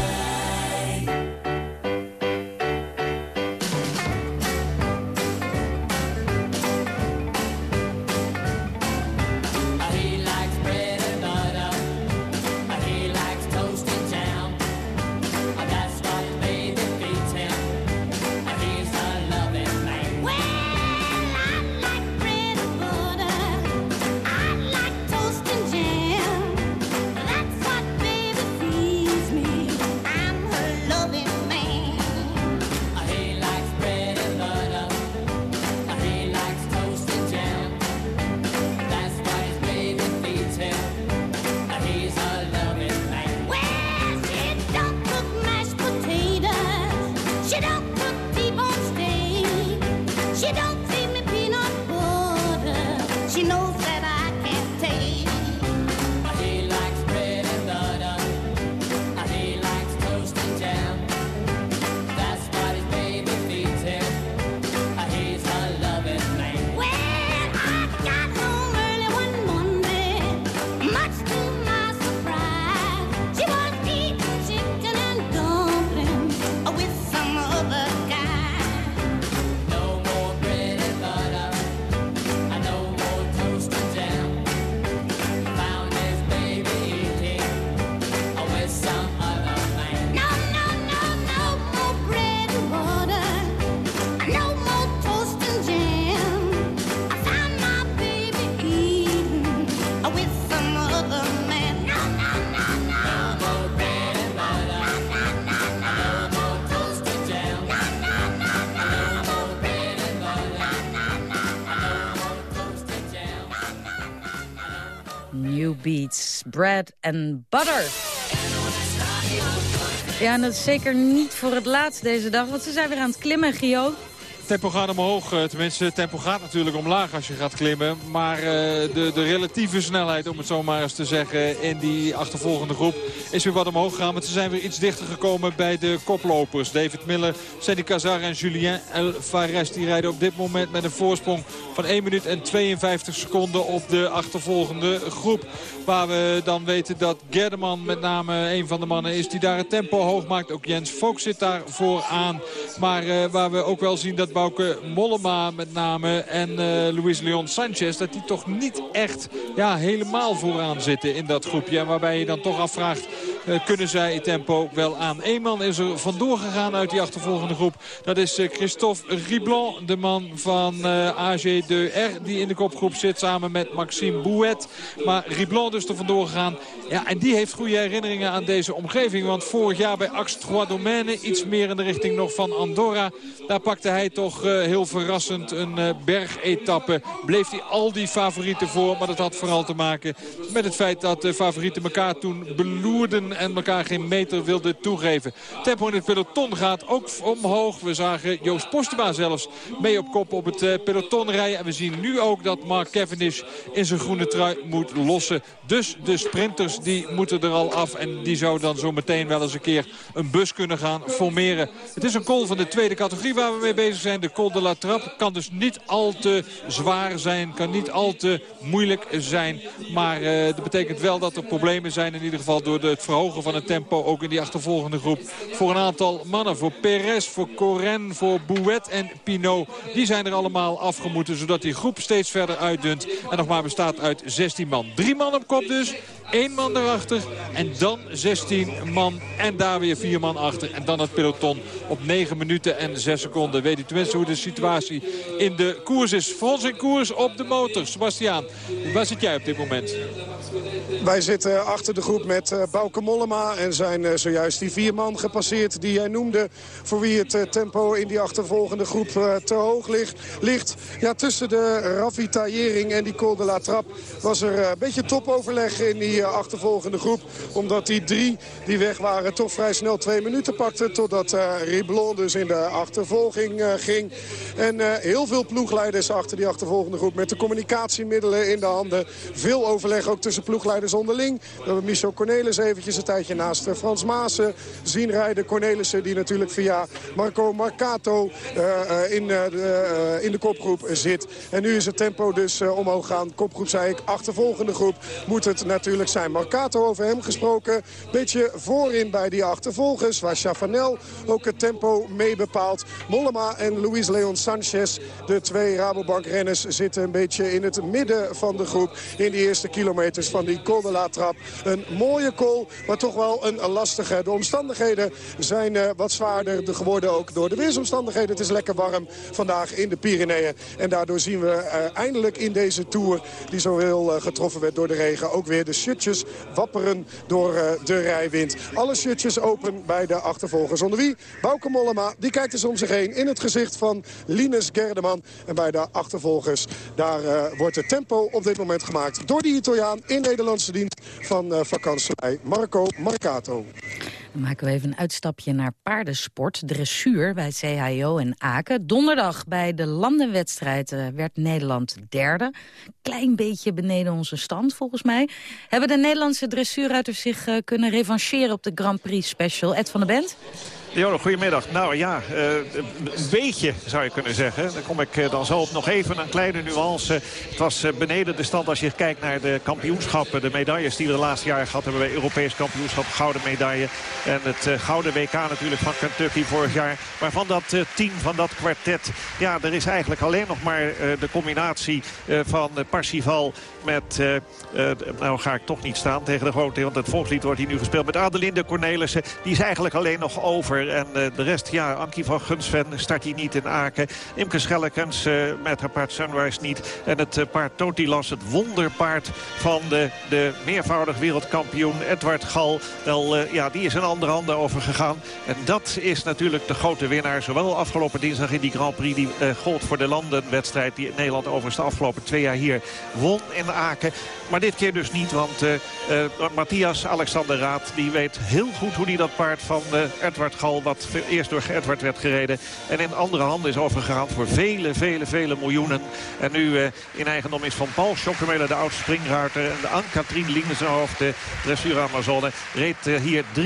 Beats, bread and butter. Ja, en dat is zeker niet voor het laatst deze dag, want ze zijn weer aan het klimmen, Gio. Tempo gaat omhoog. eh, Tenminste, tempo gaat natuurlijk omlaag als je gaat klimmen. Maar eh, de, de relatieve snelheid, om het zo maar eens te zeggen, in die achtervolgende groep is weer wat omhoog gegaan. Want ze zijn weer iets dichter gekomen bij de koplopers. David Miller, Sedi Cazar en Julien Alvarez die rijden op dit moment met een voorsprong van 1 minuut en 52 seconden op de achtervolgende groep. Waar we dan weten dat Gerdeman met name een van de mannen is die daar het tempo hoog maakt. Ook Jens Vogt zit daar vooraan. Maar eh, waar we ook wel zien dat Bouke Mollema met name en eh, Luis Leon Sanchez... dat die toch niet echt ja, helemaal vooraan zitten in dat groepje. Waarbij je dan toch afvraagt, eh, kunnen zij tempo wel aan? Eén man is er vandoor gegaan uit die achtervolgende groep. Dat is eh, Christophe Riblon, de man van eh, AG2R... die in de kopgroep zit samen met Maxime Bouet. Maar Riblon dus er vandoor gegaan. Ja, en die heeft goede herinneringen aan deze omgeving. Want vorig jaar bij Axe Trois Domaines, iets meer in de richting nog van Andorra... daar pakte hij toch eh, heel verrassend een eh, bergetappe. Bleef hij al die favorieten voor. Maar dat had vooral te maken met het feit dat de favorieten elkaar toen beloerden... en elkaar geen meter wilden toegeven. Tempo in het peloton gaat ook omhoog. We zagen Joost Postema zelfs mee op kop op het eh, peloton rijden. En we zien nu ook dat Mark Cavendish in zijn groene trui moet lossen. Dus de sprinters die moeten er al af. En die zou dan zo meteen wel eens een keer een bus kunnen gaan formeren. Het is een call van de tweede categorie waar we mee bezig zijn. De col de la Trappe kan dus niet al te zwaar zijn. Kan niet al te moeilijk zijn. Maar eh, dat betekent wel dat er problemen zijn. In ieder geval door het verhogen van het tempo. Ook in die achtervolgende groep. Voor een aantal mannen. Voor Perez, voor Coren, voor Bouet en Pinot. Die zijn er allemaal afgemoeten. Zodat die groep steeds verder uitdunt. En nog maar bestaat uit 16 man. Drie man op kop dus. Eén man erachter. En dan 16 man. En daar weer vier man achter. En dan het peloton op 9 minuten en 6 seconden. Weet u tenminste hoe de situatie in de koers is. Ons in koers op de motor. Sebastiaan, waar zit jij op dit moment? Wij zitten achter de groep met eh, Bouke Mollema en zijn eh, zojuist die vier man gepasseerd die jij noemde. Voor wie het eh, tempo in die achtervolgende groep te hoog ligt. ligt. Ja, tussen de ravitaillering en die Col de la Trappe was er een beetje topoverleg in die achtervolgende groep. Omdat die drie die weg waren toch vrij snel twee minuten pakten. Totdat Riblon dus in de achtervolging ging. En heel veel ploegleiders achter die achtervolgende groep met de communicatiemiddelen in de handen. Veel overleg ook tussen ploegleiders onderling. We hebben Michel Cornelis eventjes een tijdje naast eh, Frans Maassen zien rijden. Cornelissen die natuurlijk via Marco Marcato eh, eh, in, de, in de kopgroep zit. En nu is het tempo dus omhoog gaan. Kopgroep zei ik, achtervolgende groep moet het natuurlijk zijn. Marcato over hem gesproken. Beetje voorin bij die achtervolgers. Waar Chavanel ook het tempo mee bepaalt. Mollema en Luis Leon Sanchez, de twee Rabobank-renners, zitten een beetje in het midden van de groep. In die eerste kilometers van die Col de la Trappe. Een mooie col, maar toch wel een lastige. De omstandigheden zijn eh, wat zwaarder geworden ook door de weersomstandigheden. Het is lekker warm vandaag in de Pyreneeën. En daardoor zien we eh, eindelijk in deze Tour, die zo heel eh, getroffen werd door de regen, ook weer de shirtjes wapperen door de rijwind. Alle shirtjes open bij de achtervolgers. Onder wie Bauke Mollema, die kijkt eens om zich heen in het gezicht van Linus Gerdeman. En bij de achtervolgers, daar wordt het tempo op dit moment gemaakt door die Italiaan Nederlandse dienst van uh, vakantie Marco Marcato. Dan maken we even een uitstapje naar paardensport, dressuur bij CHO en Aken. Donderdag bij de landenwedstrijd eh, werd Nederland derde. Klein beetje beneden onze stand volgens mij. Hebben de Nederlandse dressuurruiters zich eh, kunnen revancheren op de Grand Prix Special? Ed van der Bent? Jo, goedemiddag. Nou ja, uh, een beetje zou je kunnen zeggen. Dan kom ik uh, dan zo op nog even een kleine nuance. Het was uh, beneden de stand als je kijkt naar de kampioenschappen. De medailles die we de laatste jaren gehad hebben bij Europees kampioenschap. Gouden medaille. En het gouden WK natuurlijk van Kentucky vorig jaar. Maar van dat team, van dat kwartet. Ja, er is eigenlijk alleen nog maar de combinatie van Parsifal met... nou ga ik toch niet staan tegen de grote. Want het volkslied wordt hier nu gespeeld met Adelinde Cornelissen. Die is eigenlijk alleen nog over. En eh, de rest, ja, Ankie van Gunsven start hij niet in Aken. Imke Schellekens eh, met haar paard Sunrise niet. En het eh, paard Totilas, het wonderpaard van de, de meervoudig wereldkampioen Edward Gal. Wel, ja, die is in andere handen overgegaan. En dat is natuurlijk de grote winnaar. Zowel afgelopen dinsdag in die Grand Prix die gold voor de landenwedstrijd. Die Nederland overigens de afgelopen twee jaar hier won in Aken. Maar dit keer dus niet, want eh, Matthias Alexander Raad die weet heel goed hoe hij dat paard van Edward Gal, wat eerst door Edward werd gereden en in andere handen is overgegaan voor vele, vele, vele miljoenen. En nu eh, in eigendom is van Paul Schokkermele, de oud springruiter. En de Anne-Katrien Lingensenhoofd, de dressuur Amazone, reed eh, hier 83.062.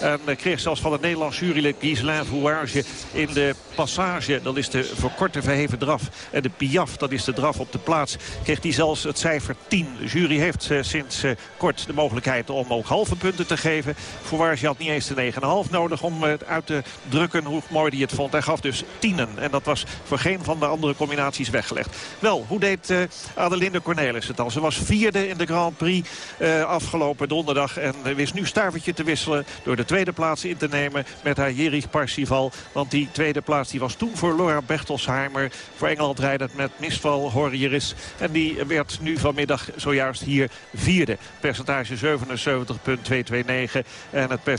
En eh, kreeg zelfs van het Nederlands jurylid Ghislain Fouage in de passage, dat is de verkorte verheven draf. En de piaf, dat is de draf op de plaats, kreeg hij zelfs het cijfer 10. De jury heeft eh, sinds kort de mogelijkheid om ook halve punten te geven. Fouage had niet eens de 9,5 nodig om eh, uit te drukken hoe mooi hij het vond. Hij gaf dus tienen. En dat was voor geen van de andere combinaties weggelegd. Wel, hoe deed eh, Adelinde Cornelis het dan? Ze was vierde in de Grand Prix eh, afgelopen donderdag. En wist nu stavertje te wisselen door de tweede plaats in te nemen met haar Jerich Parsifal. Want die tweede plaats die was toen voor Laura Bertelsheimer. Voor Engeland rijdend met Misval Horjeris. En die werd nu vanmiddag zojuist hier vierde. Percentage 77,229. En het percentage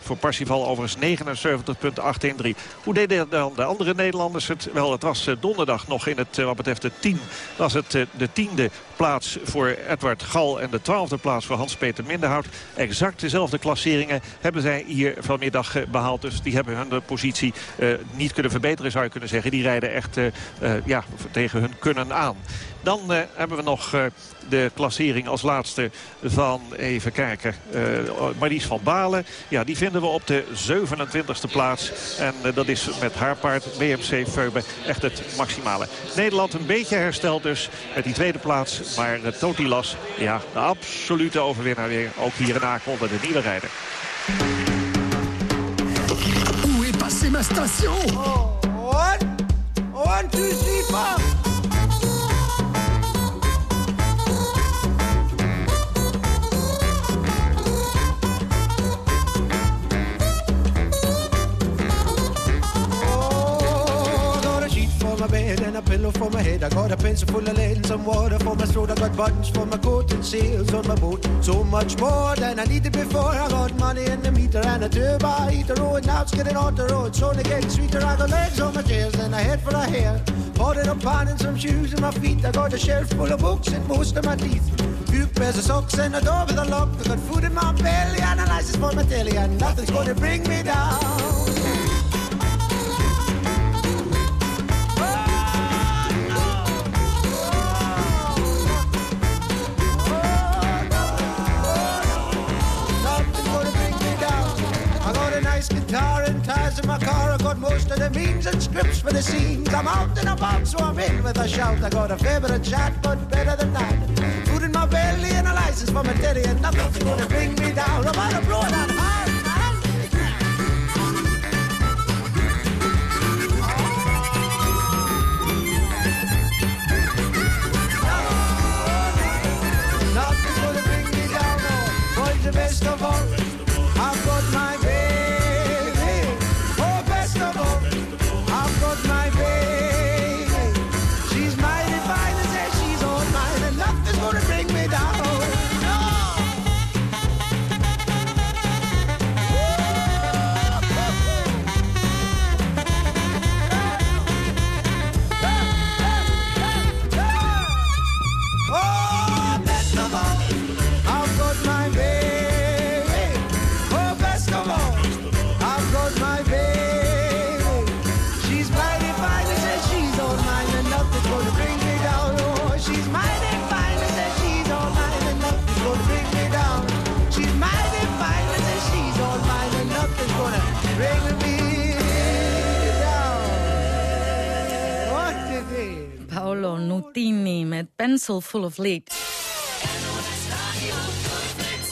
voor Parsifal overigens 79,813. Hoe deden dan de andere Nederlanders het? Wel, het was eh, donderdag nog in het, eh, wat betreft de 10. Was het eh, de tiende plaats voor Edward Gal en de twaalfde plaats voor Hans-Peter Minderhout. Exact dezelfde klasseringen hebben zij hier vanmiddag eh, behaald. Dus die hebben hun positie niet kunnen verbeteren, zou je kunnen zeggen. Die rijden echt ja, tegen hun kunnen aan. Dan hebben we nog de klassering als laatste van, even kijken, eh Marlies van Balen. Ja, die vinden we op de 27e plaats. En eh, dat is met haar paard BMC Feube echt het maximale. Nederland een beetje hersteld dus met die tweede plaats. Maar uh, Totilas, ja, de absolute overwinnaar weer. Ook hier in Aken onder de nieuwe rijder. Où est passée ma station One, one, two, three, four. My bed and a pillow for my head. I got a pencil full of lead and some water for my throat. I got buttons for my coat and sails on my boat. So much more than I needed before. I got money in the meter and a turbo heater. Oh, and now it's getting on the road. So getting sweeter. I got legs on my chairs and a head full of hair. Bought it up pan and some shoes in my feet. I got a shelf full of books and most of my teeth. Few pairs of socks and a door with a lock. I got food in my belly and a license for my telly. And nothing's gonna bring me down. Got most of the means and scripts for the scenes. I'm out and about, so I'm in with a shout. I got a fair bit chat, but better than that. Food in my belly and a license for my daddy, and nothing's gonna bring me down. I'm gonna blow that high. Nothing's gonna bring me down. Boys, the best of all. Paolo Nutini met Pencil Full of Lead.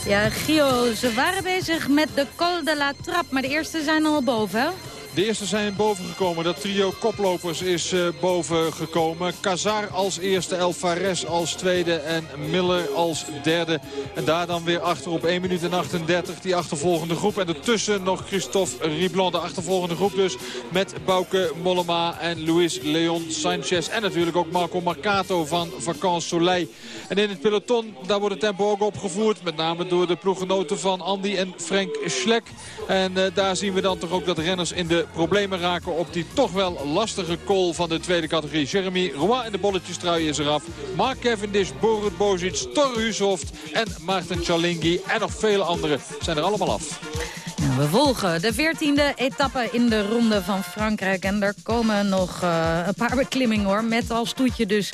Ja, Gio, ze waren bezig met de Col de la Trappe, maar de eerste zijn al boven, hè? De eerste zijn bovengekomen. Dat trio koplopers is uh, bovengekomen. Kazar als eerste, El Fares als tweede en Miller als derde. En daar dan weer achter op 1 minuut en 38 die achtervolgende groep. En ertussen nog Christophe Riblon, de achtervolgende groep dus. Met Bouke Mollema en Luis Leon Sanchez. En natuurlijk ook Marco Marcato van Vacances Soleil. En in het peloton, daar wordt het tempo ook opgevoerd. Met name door de ploeggenoten van Andy en Frank Schlek. En uh, daar zien we dan toch ook dat renners in de problemen raken op die toch wel lastige call van de tweede categorie. Jeremy Roy in de bolletjestrui is eraf. Mark Cavendish, Borut Bozic, Hushoft en Maarten Chalingi en nog vele anderen zijn er allemaal af. Nou, we volgen de veertiende etappe in de ronde van Frankrijk. En er komen nog uh, een paar beklimmingen hoor. Met als toetje dus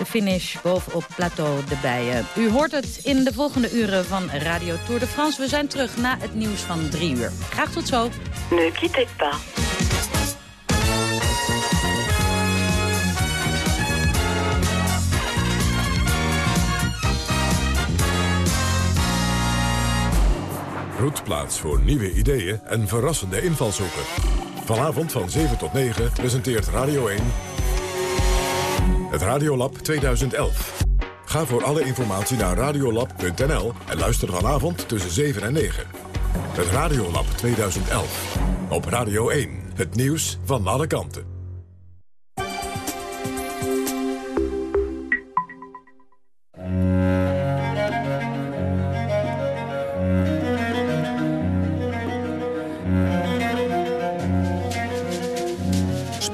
de finish bovenop Plateau de Bijen. U hoort het in de volgende uren van Radio Tour de France. We zijn terug na het nieuws van drie uur. Graag tot zo. Ne quittez pas. Roetplaats voor nieuwe ideeën en verrassende invalshoeken. Vanavond van 7 tot 9 presenteert Radio 1... het Radiolab 2011. Ga voor alle informatie naar radiolab.nl en luister vanavond tussen 7 en 9. Het Radiolab 2011. Op Radio 1. Het nieuws van alle kanten.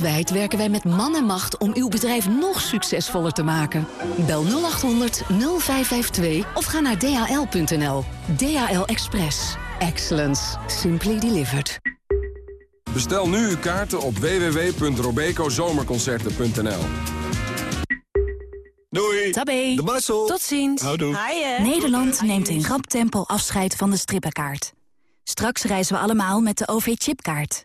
Wereldwijd werken wij met man en macht om uw bedrijf nog succesvoller te maken. Bel 0800 0552 of ga naar dhl.nl. DHL Express. Excellence. Simply delivered. Bestel nu uw kaarten op www.robecozomerconcerten.nl. Doei. Tabé. De Marcel. Tot ziens. Houdoe. Nederland neemt in rap tempo afscheid van de strippenkaart. Straks reizen we allemaal met de OV-chipkaart.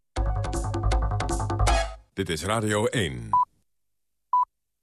Dit is Radio 1.